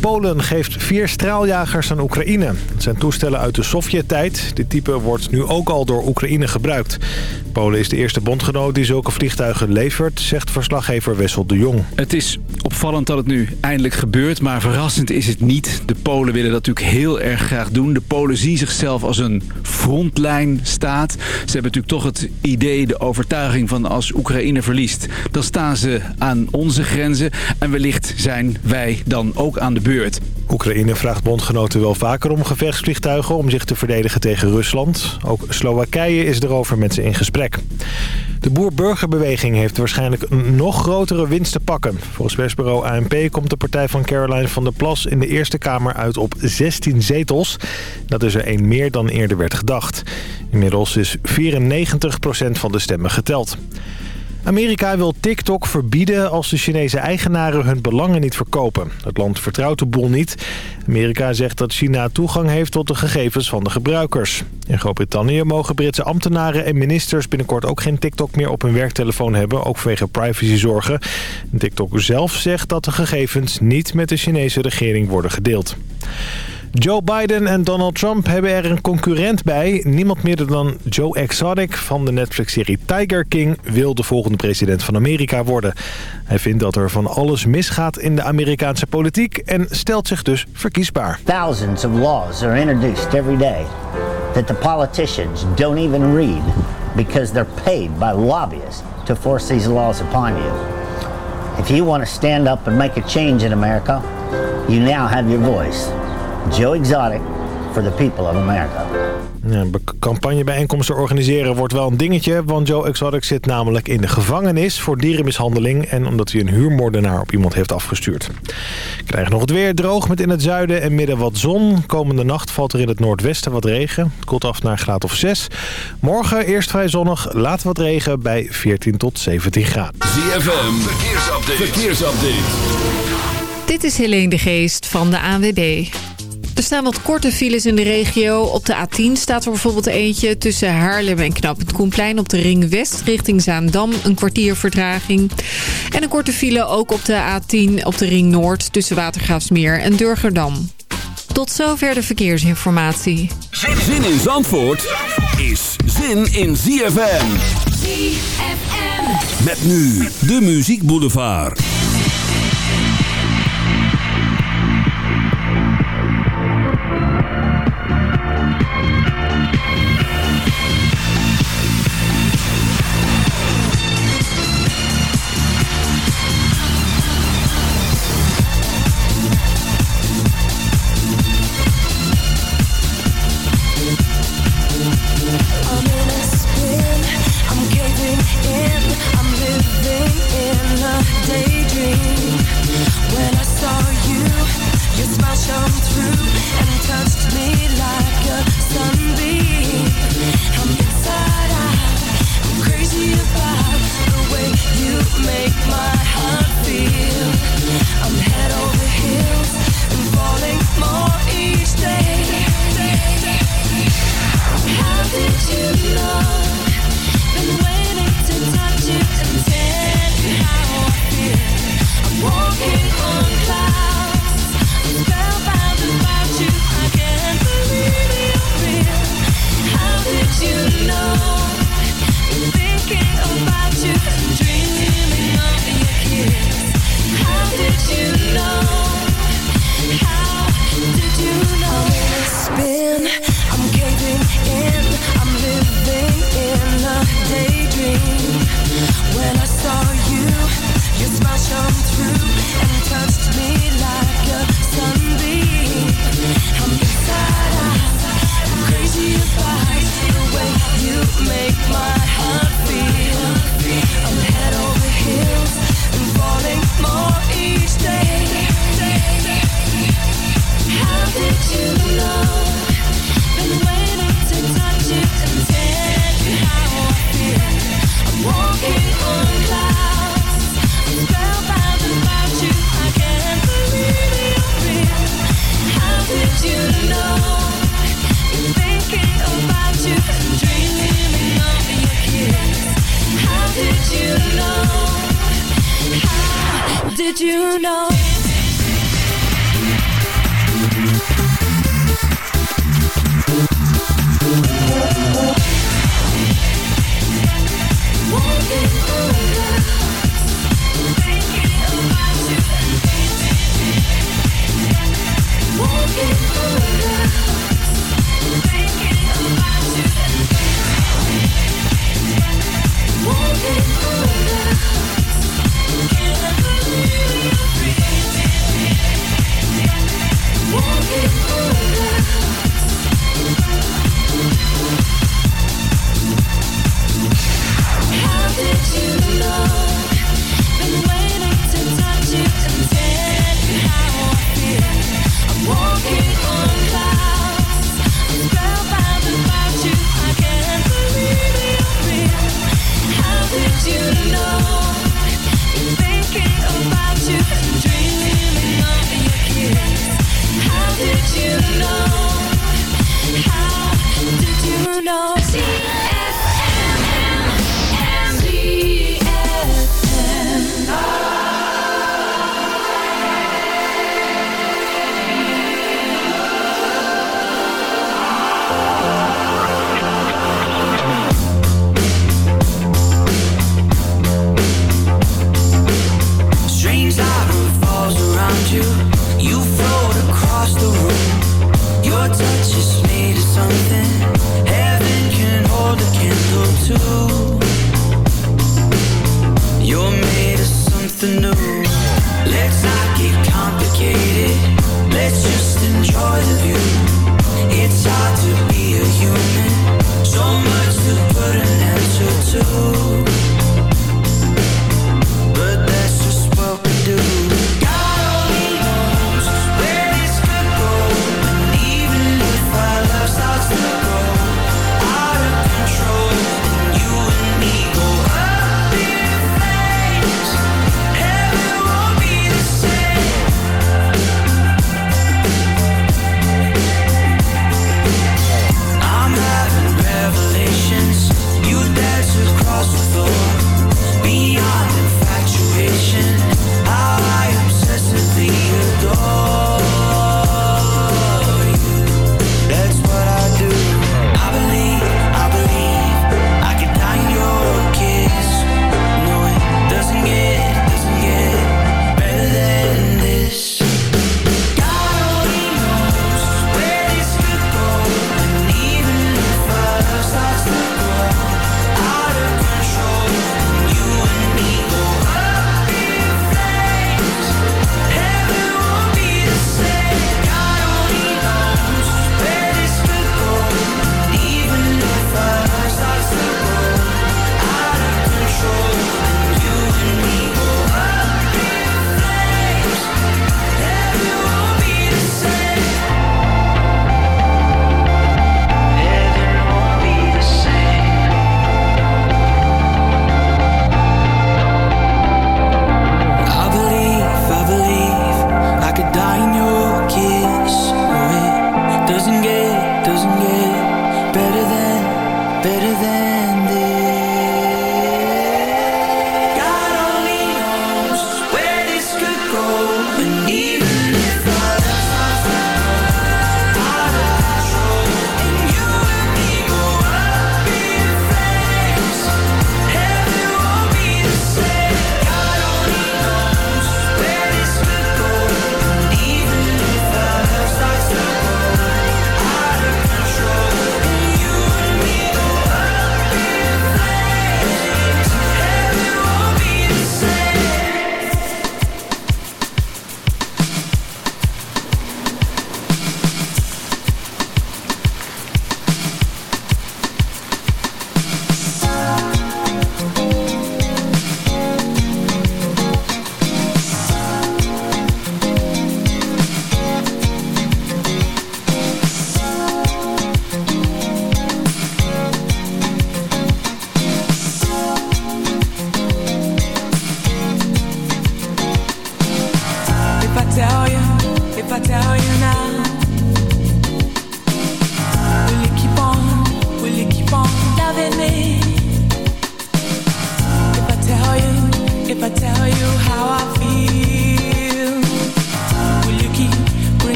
Polen geeft vier straaljagers aan Oekraïne. Het zijn toestellen uit de Sovjet-tijd. Dit type wordt nu ook al door Oekraïne gebruikt. Polen is de eerste bondgenoot die zulke vliegtuigen levert, zegt verslaggever Wessel de Jong. Het is opvallend dat het nu eindelijk gebeurt, maar verrassend is het niet. De Polen willen dat natuurlijk heel erg graag doen. De Polen zien zichzelf als een frontlijnstaat. Ze hebben natuurlijk toch het idee, de overtuiging van als Oekraïne verliest... dan staan ze aan onze grenzen en wellicht zijn wij dan ook aan de beurt. Oekraïne vraagt bondgenoten wel vaker om gevechtsvliegtuigen om zich te verdedigen tegen Rusland. Ook Slowakije is erover met ze in gesprek. De boer-burgerbeweging heeft waarschijnlijk nog grotere winst te pakken. Volgens persbureau ANP komt de partij van Caroline van der Plas in de Eerste Kamer uit op 16 zetels. Dat is er één meer dan eerder werd gedacht. Inmiddels is 94% van de stemmen geteld. Amerika wil TikTok verbieden als de Chinese eigenaren hun belangen niet verkopen. Het land vertrouwt de boel niet. Amerika zegt dat China toegang heeft tot de gegevens van de gebruikers. In Groot-Brittannië mogen Britse ambtenaren en ministers binnenkort ook geen TikTok meer op hun werktelefoon hebben, ook vanwege privacyzorgen. TikTok zelf zegt dat de gegevens niet met de Chinese regering worden gedeeld. Joe Biden en Donald Trump hebben er een concurrent bij. Niemand meer dan Joe Exotic van de Netflix-serie Tiger King... wil de volgende president van Amerika worden. Hij vindt dat er van alles misgaat in de Amerikaanse politiek... en stelt zich dus verkiesbaar. Thousands of laws are introduced every day... that the politicians don't even read... because they're paid by lobbyists to force these laws upon you. If you want to stand up and make a change in America... you now have your voice... Joe Exotic for the people of America. Ja, campagnebijeenkomsten organiseren wordt wel een dingetje... want Joe Exotic zit namelijk in de gevangenis voor dierenmishandeling... en omdat hij een huurmoordenaar op iemand heeft afgestuurd. Krijgen nog het weer droog met in het zuiden en midden wat zon. Komende nacht valt er in het noordwesten wat regen. Het koelt af naar graad of 6. Morgen eerst vrij zonnig, later wat regen bij 14 tot 17 graden. ZFM, verkeersupdate. verkeersupdate. Dit is Helene de Geest van de ANWB. Er staan wat korte files in de regio. Op de A10 staat er bijvoorbeeld eentje tussen Haarlem en Knappend Koenplein... op de Ring West richting Zaandam, een kwartier vertraging. En een korte file ook op de A10 op de Ring Noord... tussen Watergraafsmeer en Durgerdam. Tot zover de verkeersinformatie. Zin in Zandvoort is zin in ZFM. ZFM. Met nu de Muziek Boulevard.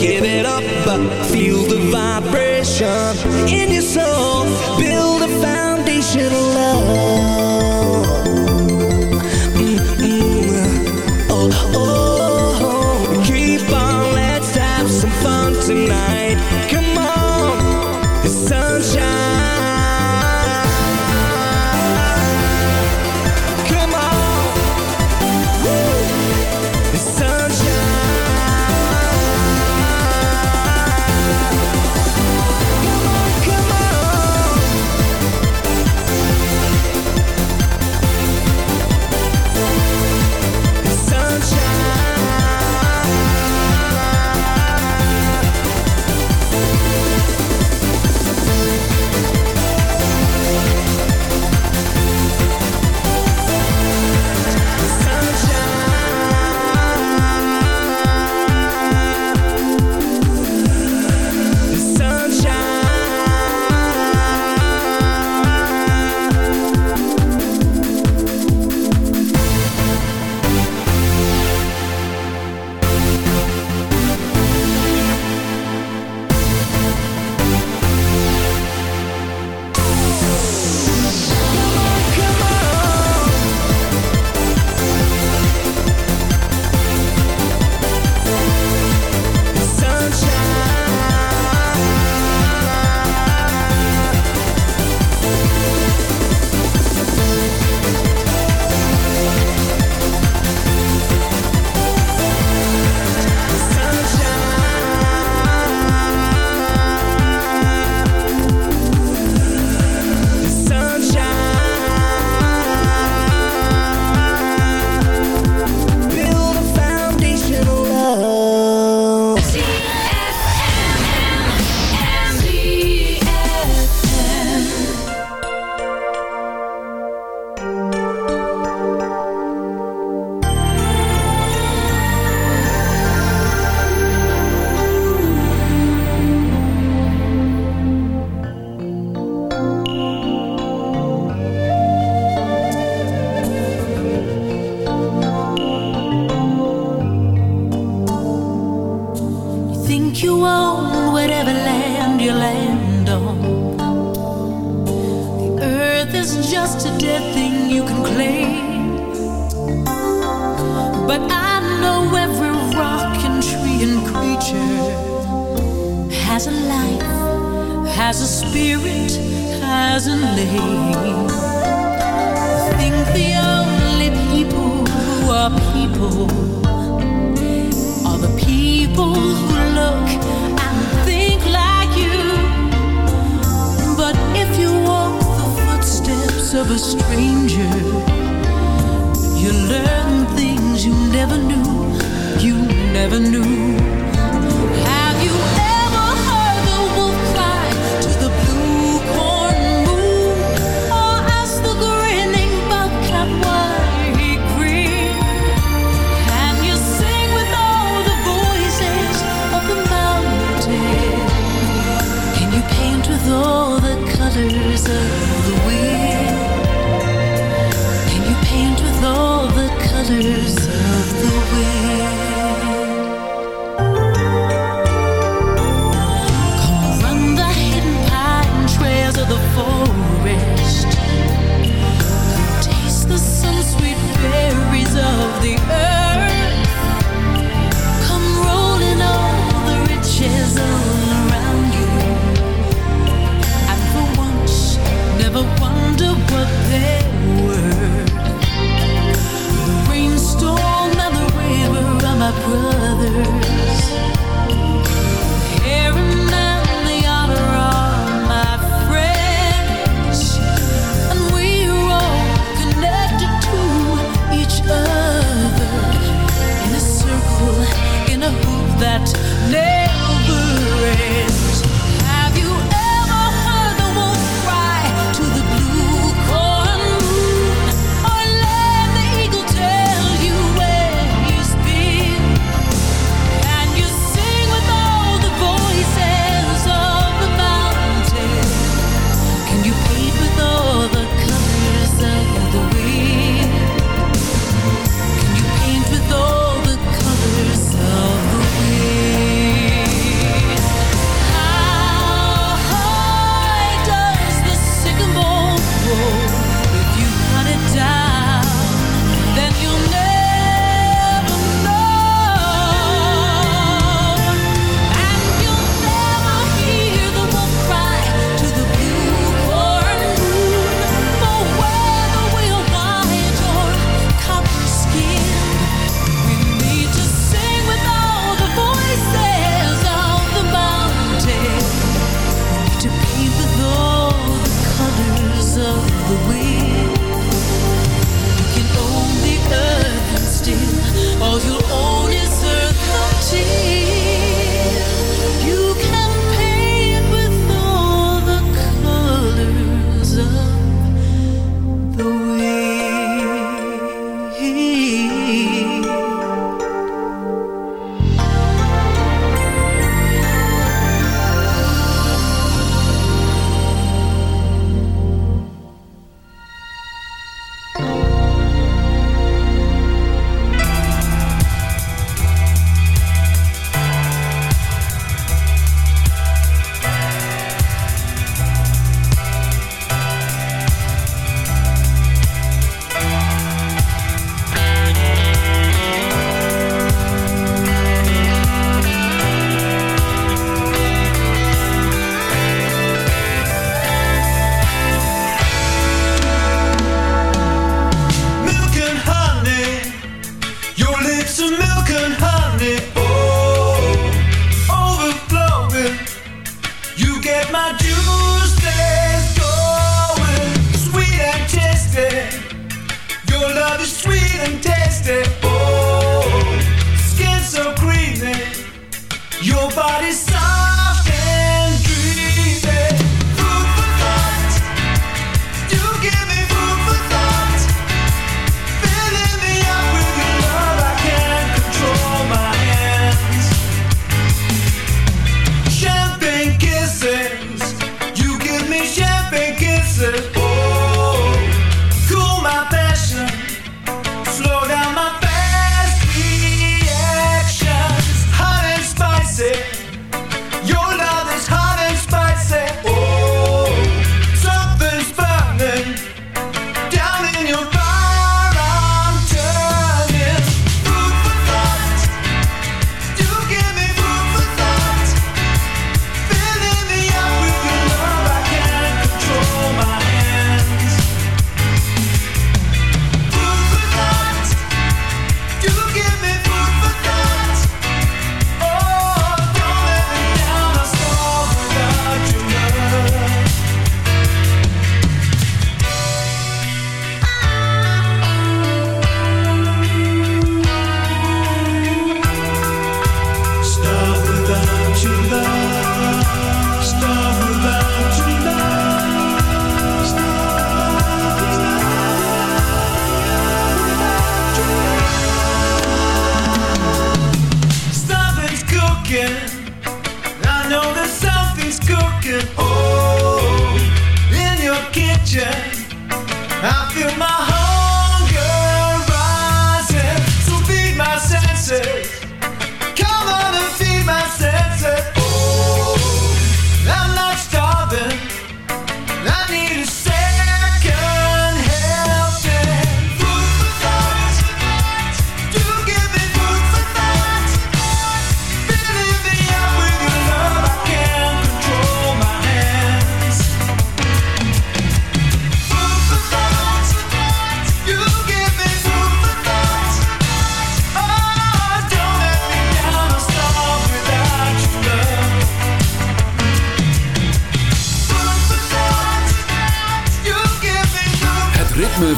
Give it up,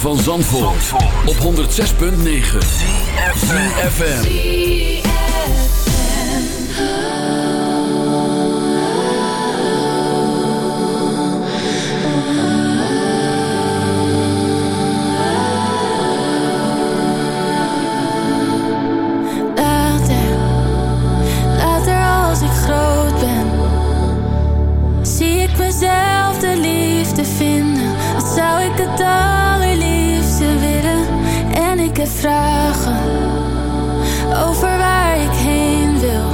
van Zandvoort, Zandvoort. op 106.9 CFFM Later, later als ik groot ben. Zie ik mezelf de liefde vinden? Wat zou ik het dan vragen over waar ik heen wil.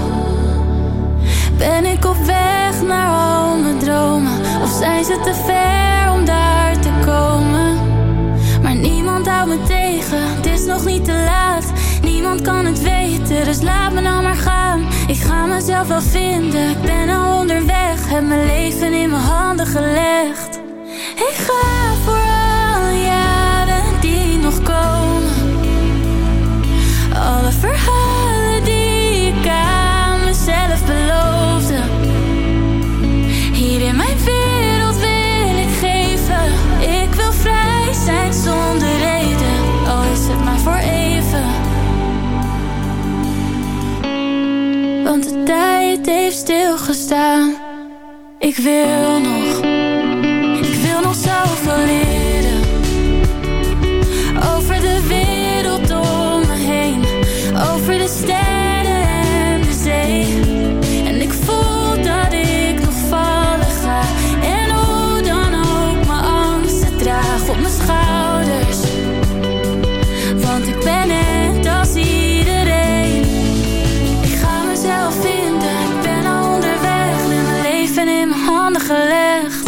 Ben ik op weg naar al mijn dromen of zijn ze te ver om daar te komen? Maar niemand houdt me tegen, het is nog niet te laat. Niemand kan het weten, dus laat me nou maar gaan. Ik ga mezelf wel vinden, ik ben al onderweg, heb mijn leven in mijn handen gelegd. gestaan. Ik wil nog. handen gelegd.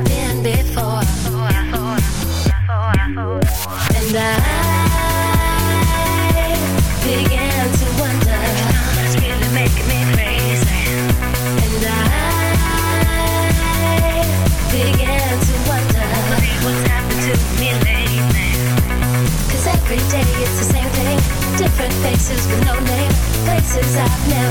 Faces with no name. Places I've never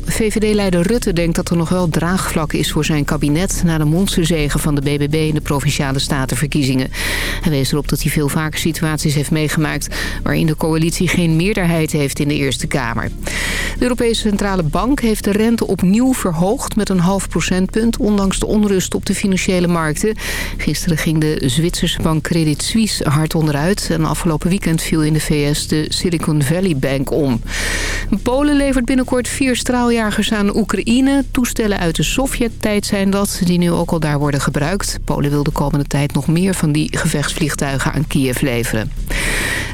VVD-leider Rutte denkt dat er nog wel draagvlak is voor zijn kabinet... na de monsterzegen van de BBB in de Provinciale Statenverkiezingen. Hij wees erop dat hij veel vaker situaties heeft meegemaakt... waarin de coalitie geen meerderheid heeft in de Eerste Kamer. De Europese Centrale Bank heeft de rente opnieuw verhoogd met een half procentpunt... ondanks de onrust op de financiële markten. Gisteren ging de Zwitserse bank Credit Suisse hard onderuit... en afgelopen weekend viel in de VS de Silicon Valley Bank om. Polen levert binnenkort vier aan Oekraïne. Toestellen uit de Sovjet-tijd zijn dat, die nu ook al daar worden gebruikt. Polen wil de komende tijd nog meer van die gevechtsvliegtuigen aan Kiev leveren.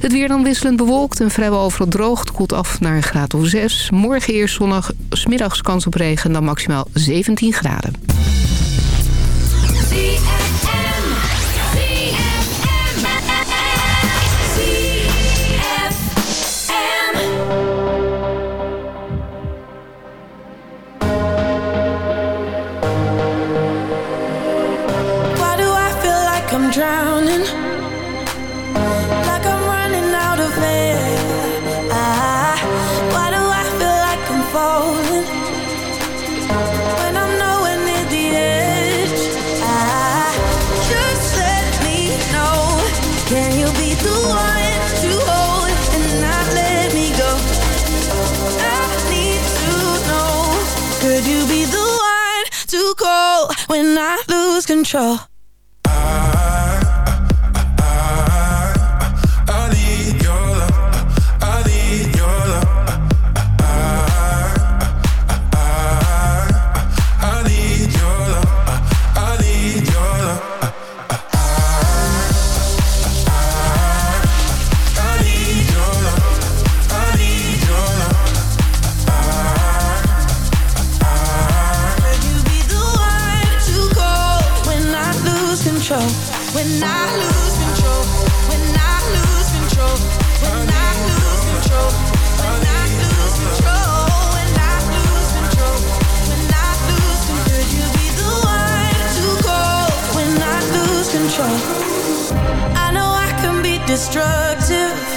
Het weer dan wisselend bewolkt en vrijwel overal droog. Het koelt af naar een graad of 6. Morgen eerst zonnig, smiddags kans op regen, dan maximaal 17 graden. When I lose control? Control? When I lose control. When I lose control. When I lose control. When I lose control. When I lose control. When I lose control. Could you be the one to call when I lose control? I know I can be destructive.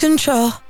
control?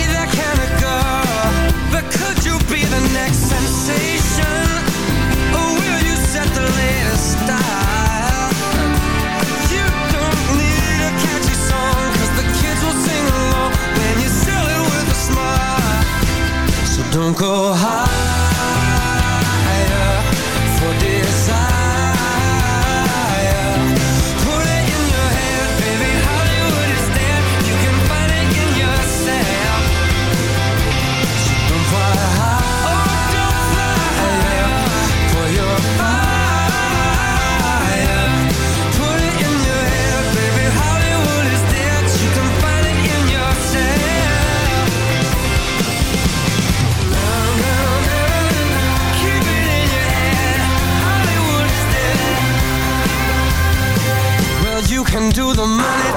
be the next sensation? Or will you set the latest style? You don't need a catchy song, cause the kids will sing along when you sell it with a smile. So don't go higher can do the money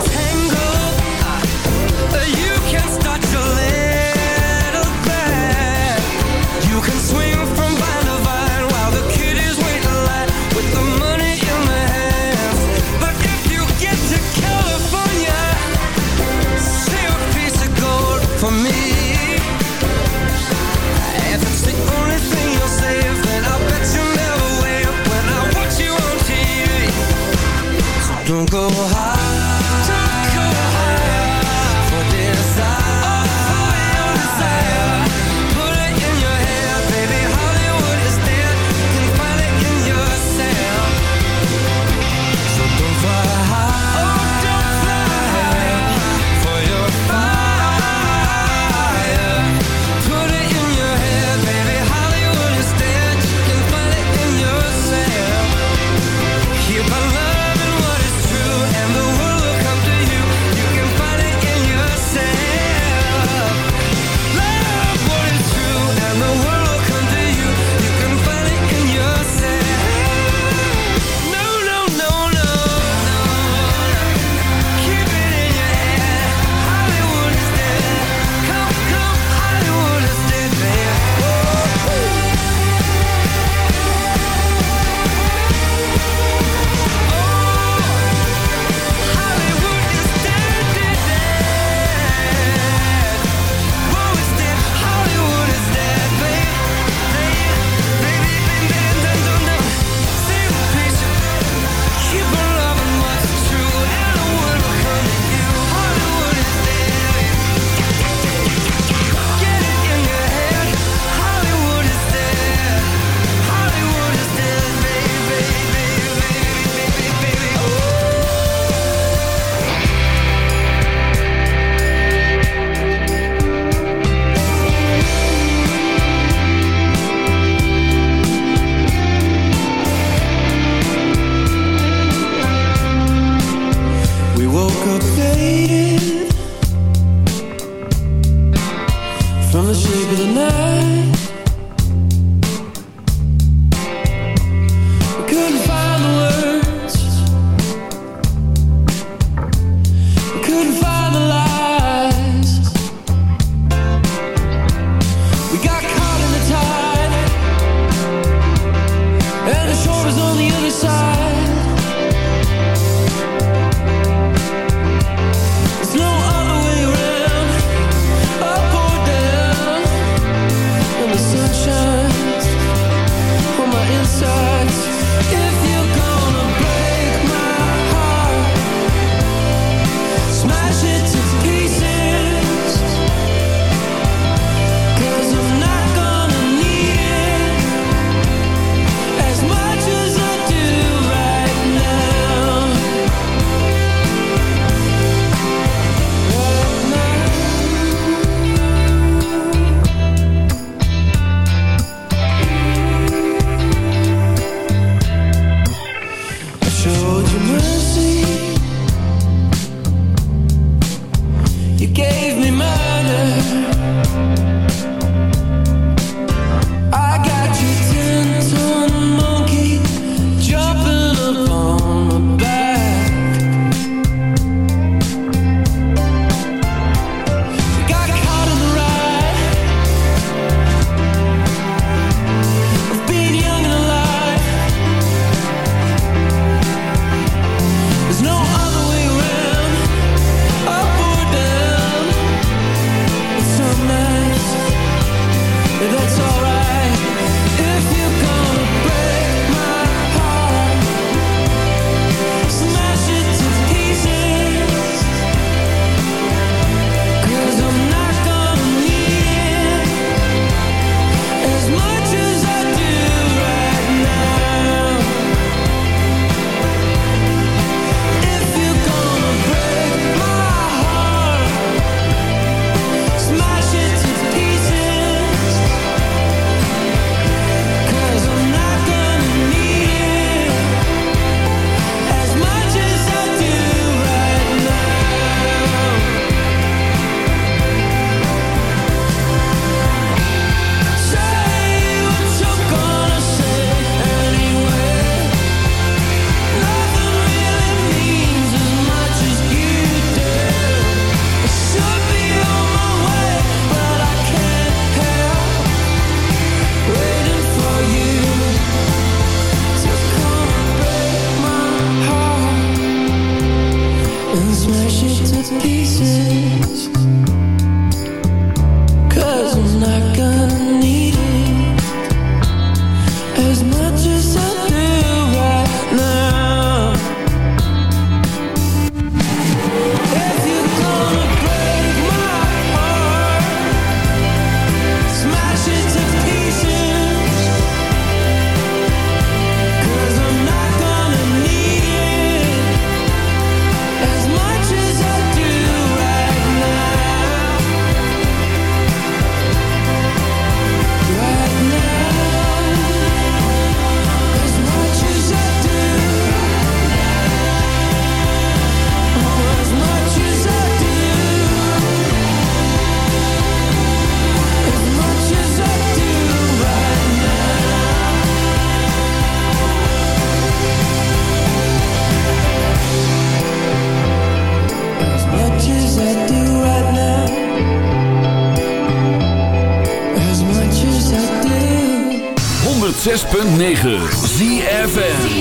106.9 ZFN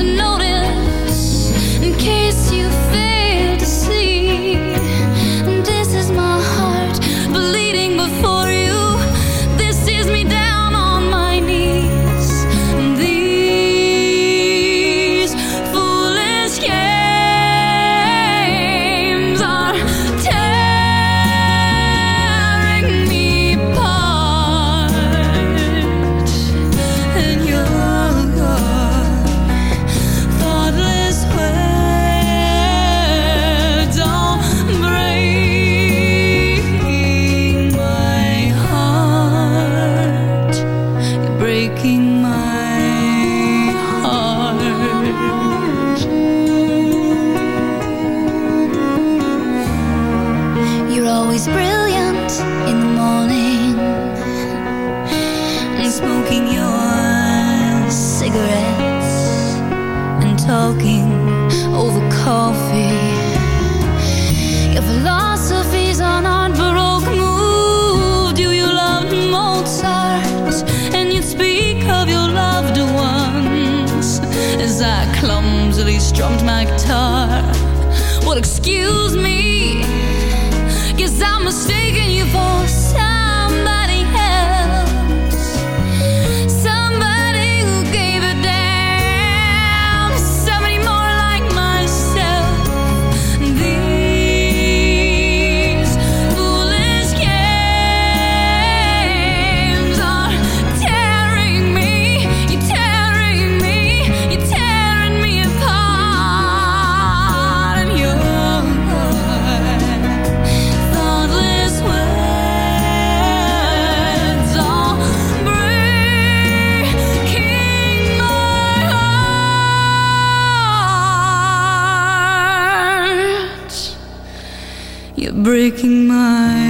to notice, in case breaking my